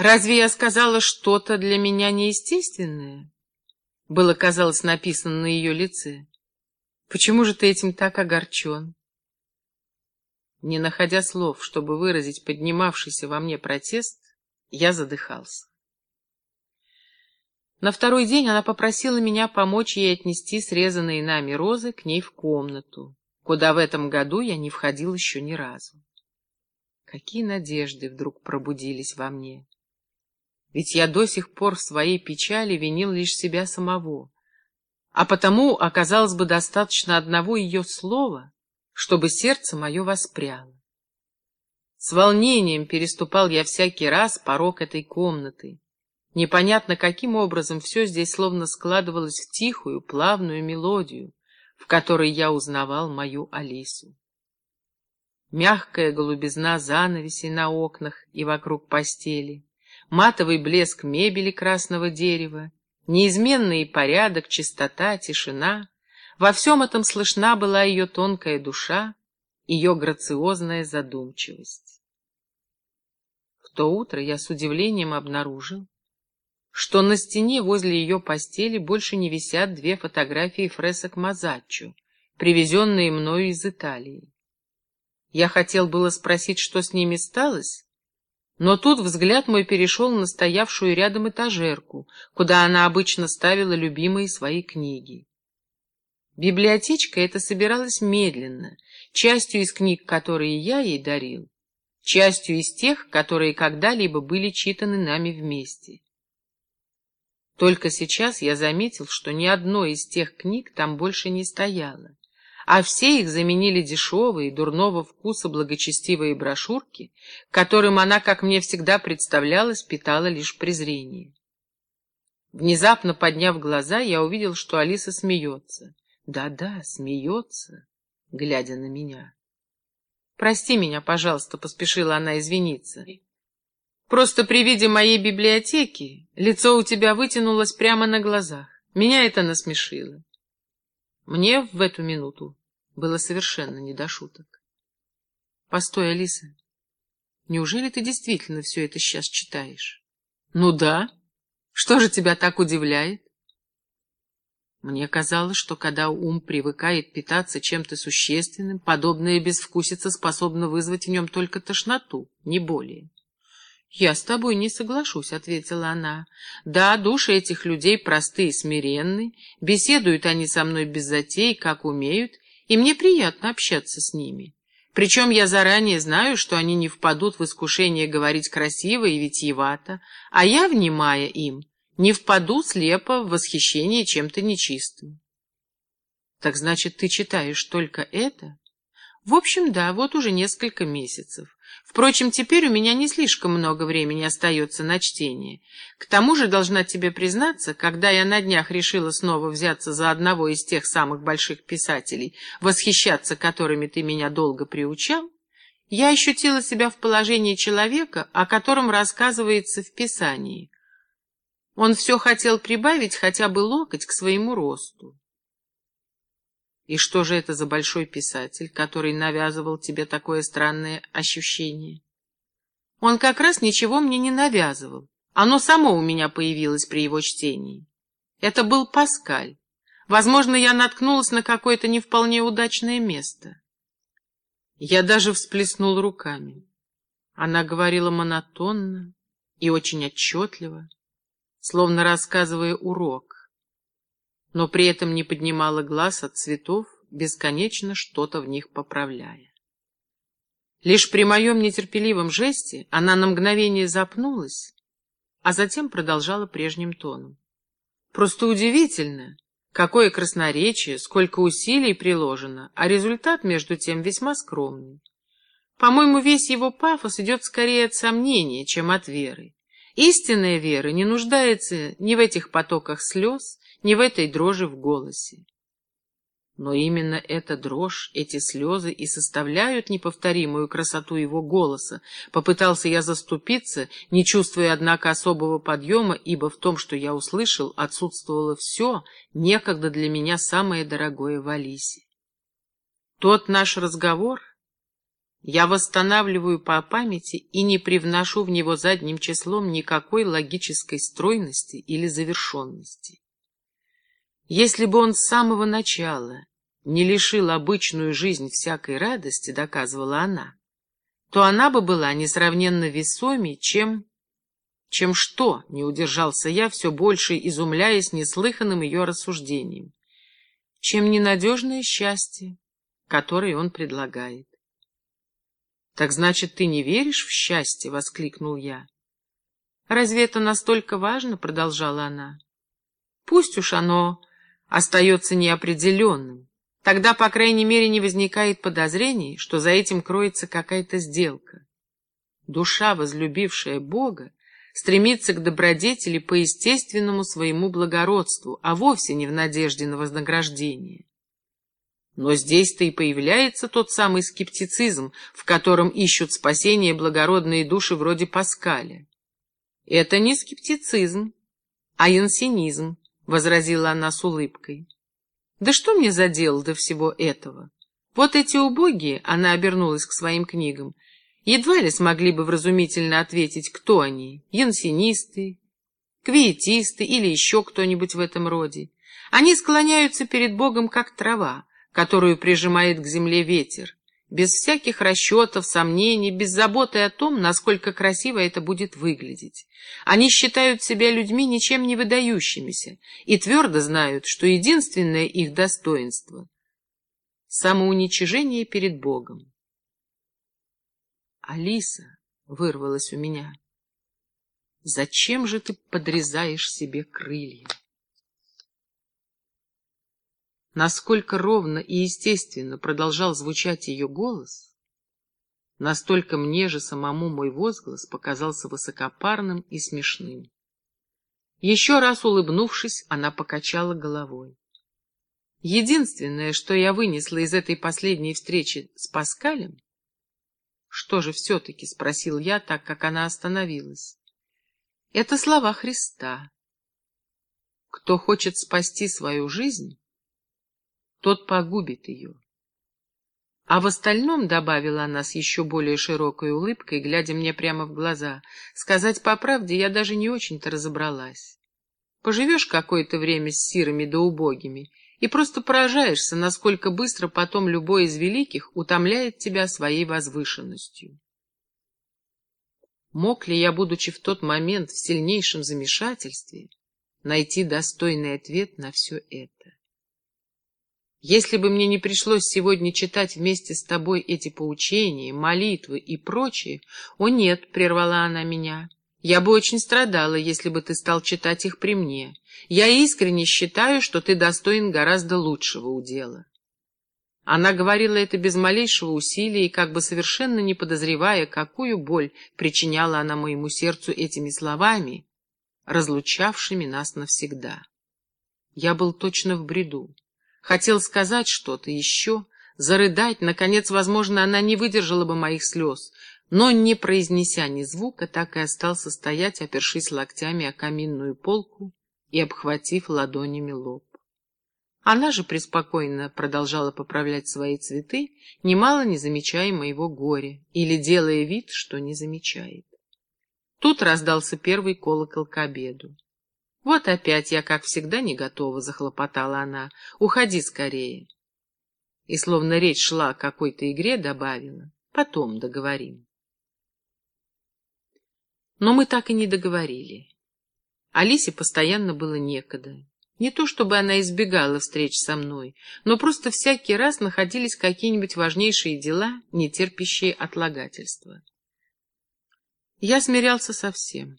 Разве я сказала что-то для меня неестественное? Было, казалось, написано на ее лице. Почему же ты этим так огорчен? Не находя слов, чтобы выразить поднимавшийся во мне протест, я задыхался. На второй день она попросила меня помочь ей отнести срезанные нами розы к ней в комнату, куда в этом году я не входил еще ни разу. Какие надежды вдруг пробудились во мне! Ведь я до сих пор в своей печали винил лишь себя самого, а потому оказалось бы достаточно одного ее слова, чтобы сердце мое воспряло. С волнением переступал я всякий раз порог этой комнаты, Непонятно, каким образом все здесь словно складывалось в тихую, плавную мелодию, в которой я узнавал мою Алису. Мягкая голубизна занавесей на окнах и вокруг постели, матовый блеск мебели красного дерева, неизменный порядок, чистота, тишина — во всем этом слышна была ее тонкая душа, ее грациозная задумчивость. В то утро я с удивлением обнаружил, что на стене возле ее постели больше не висят две фотографии фресок Мазаччо, привезенные мною из Италии. Я хотел было спросить, что с ними сталось, но тут взгляд мой перешел на стоявшую рядом этажерку, куда она обычно ставила любимые свои книги. Библиотечка эта собиралась медленно, частью из книг, которые я ей дарил, частью из тех, которые когда-либо были читаны нами вместе. Только сейчас я заметил, что ни одной из тех книг там больше не стояло, а все их заменили дешевые, дурного вкуса благочестивые брошюрки, которым она, как мне всегда представлялось, питала лишь презрение. Внезапно подняв глаза, я увидел, что Алиса смеется. Да-да, смеется, глядя на меня. «Прости меня, пожалуйста», — поспешила она извиниться. Просто при виде моей библиотеки лицо у тебя вытянулось прямо на глазах. Меня это насмешило. Мне в эту минуту было совершенно не до шуток. Постой, Алиса, неужели ты действительно все это сейчас читаешь? Ну да. Что же тебя так удивляет? Мне казалось, что когда ум привыкает питаться чем-то существенным, подобная безвкусица способна вызвать в нем только тошноту, не более. «Я с тобой не соглашусь», — ответила она. «Да, души этих людей просты и смиренны, беседуют они со мной без затей, как умеют, и мне приятно общаться с ними. Причем я заранее знаю, что они не впадут в искушение говорить красиво и витиевато, а я, внимая им, не впаду слепо в восхищение чем-то нечистым». «Так значит, ты читаешь только это?» «В общем, да, вот уже несколько месяцев. Впрочем, теперь у меня не слишком много времени остается на чтение. К тому же, должна тебе признаться, когда я на днях решила снова взяться за одного из тех самых больших писателей, восхищаться которыми ты меня долго приучал, я ощутила себя в положении человека, о котором рассказывается в Писании. Он все хотел прибавить хотя бы локоть к своему росту. И что же это за большой писатель, который навязывал тебе такое странное ощущение? Он как раз ничего мне не навязывал. Оно само у меня появилось при его чтении. Это был Паскаль. Возможно, я наткнулась на какое-то не вполне удачное место. Я даже всплеснул руками. Она говорила монотонно и очень отчетливо, словно рассказывая урок но при этом не поднимала глаз от цветов, бесконечно что-то в них поправляя. Лишь при моем нетерпеливом жесте она на мгновение запнулась, а затем продолжала прежним тоном. Просто удивительно, какое красноречие, сколько усилий приложено, а результат, между тем, весьма скромный. По-моему, весь его пафос идет скорее от сомнения, чем от веры. Истинная вера не нуждается ни в этих потоках слез, ни в этой дрожи в голосе. Но именно эта дрожь, эти слезы и составляют неповторимую красоту его голоса. Попытался я заступиться, не чувствуя, однако, особого подъема, ибо в том, что я услышал, отсутствовало все, некогда для меня самое дорогое в Алисе. Тот наш разговор я восстанавливаю по памяти и не привношу в него задним числом никакой логической стройности или завершенности. Если бы он с самого начала не лишил обычную жизнь всякой радости, доказывала она, то она бы была несравненно весомей, чем... Чем что, не удержался я, все больше изумляясь неслыханным ее рассуждением. Чем ненадежное счастье, которое он предлагает. «Так значит, ты не веришь в счастье?» — воскликнул я. «Разве это настолько важно?» — продолжала она. «Пусть уж оно остается неопределенным. Тогда, по крайней мере, не возникает подозрений, что за этим кроется какая-то сделка. Душа, возлюбившая Бога, стремится к добродетели по естественному своему благородству, а вовсе не в надежде на вознаграждение. Но здесь-то и появляется тот самый скептицизм, в котором ищут спасение благородные души вроде Паскаля. «Это не скептицизм, а янсенизм», — возразила она с улыбкой. Да что мне за дело до всего этого? Вот эти убогие, она обернулась к своим книгам, едва ли смогли бы вразумительно ответить, кто они, янсинисты, квиетисты или еще кто-нибудь в этом роде. Они склоняются перед Богом, как трава, которую прижимает к земле ветер, без всяких расчетов, сомнений, без заботы о том, насколько красиво это будет выглядеть. Они считают себя людьми ничем не выдающимися и твердо знают, что единственное их достоинство — самоуничижение перед Богом. «Алиса», — вырвалась у меня, — «зачем же ты подрезаешь себе крылья?» Насколько ровно и естественно продолжал звучать ее голос, настолько мне же самому мой возглас показался высокопарным и смешным. Еще раз улыбнувшись, она покачала головой. Единственное, что я вынесла из этой последней встречи с Паскалем, что же все-таки, спросил я, так как она остановилась, это слова Христа. Кто хочет спасти свою жизнь, тот погубит ее. А в остальном, — добавила она с еще более широкой улыбкой, глядя мне прямо в глаза, — сказать по правде я даже не очень-то разобралась. Поживешь какое-то время с сирами да убогими, и просто поражаешься, насколько быстро потом любой из великих утомляет тебя своей возвышенностью. Мог ли я, будучи в тот момент в сильнейшем замешательстве, найти достойный ответ на все это? Если бы мне не пришлось сегодня читать вместе с тобой эти поучения, молитвы и прочее, о нет, прервала она меня, я бы очень страдала, если бы ты стал читать их при мне. Я искренне считаю, что ты достоин гораздо лучшего удела. Она говорила это без малейшего усилия и как бы совершенно не подозревая, какую боль причиняла она моему сердцу этими словами, разлучавшими нас навсегда. Я был точно в бреду. Хотел сказать что-то еще, зарыдать, наконец, возможно, она не выдержала бы моих слез, но, не произнеся ни звука, так и остался стоять, опершись локтями о каминную полку и обхватив ладонями лоб. Она же преспокойно продолжала поправлять свои цветы, немало не замечая моего горя или делая вид, что не замечает. Тут раздался первый колокол к обеду. «Вот опять я, как всегда, не готова», — захлопотала она. «Уходи скорее». И словно речь шла о какой-то игре, добавила. «Потом договорим». Но мы так и не договорили. Алисе постоянно было некогда. Не то чтобы она избегала встреч со мной, но просто всякий раз находились какие-нибудь важнейшие дела, не терпящие отлагательства. Я смирялся со всем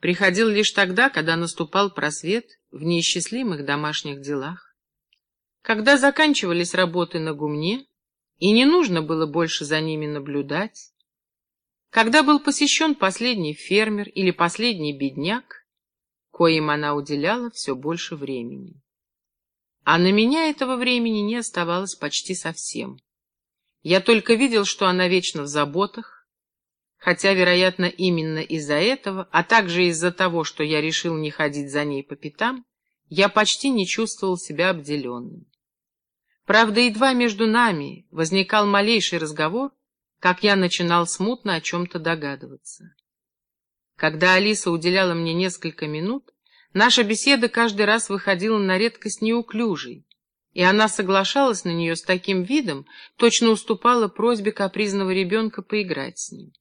приходил лишь тогда, когда наступал просвет в неисчислимых домашних делах, когда заканчивались работы на гумне, и не нужно было больше за ними наблюдать, когда был посещен последний фермер или последний бедняк, коим она уделяла все больше времени. А на меня этого времени не оставалось почти совсем. Я только видел, что она вечно в заботах, хотя, вероятно, именно из-за этого, а также из-за того, что я решил не ходить за ней по пятам, я почти не чувствовал себя обделенным. Правда, едва между нами возникал малейший разговор, как я начинал смутно о чем-то догадываться. Когда Алиса уделяла мне несколько минут, наша беседа каждый раз выходила на редкость неуклюжей, и она соглашалась на нее с таким видом, точно уступала просьбе капризного ребенка поиграть с ним.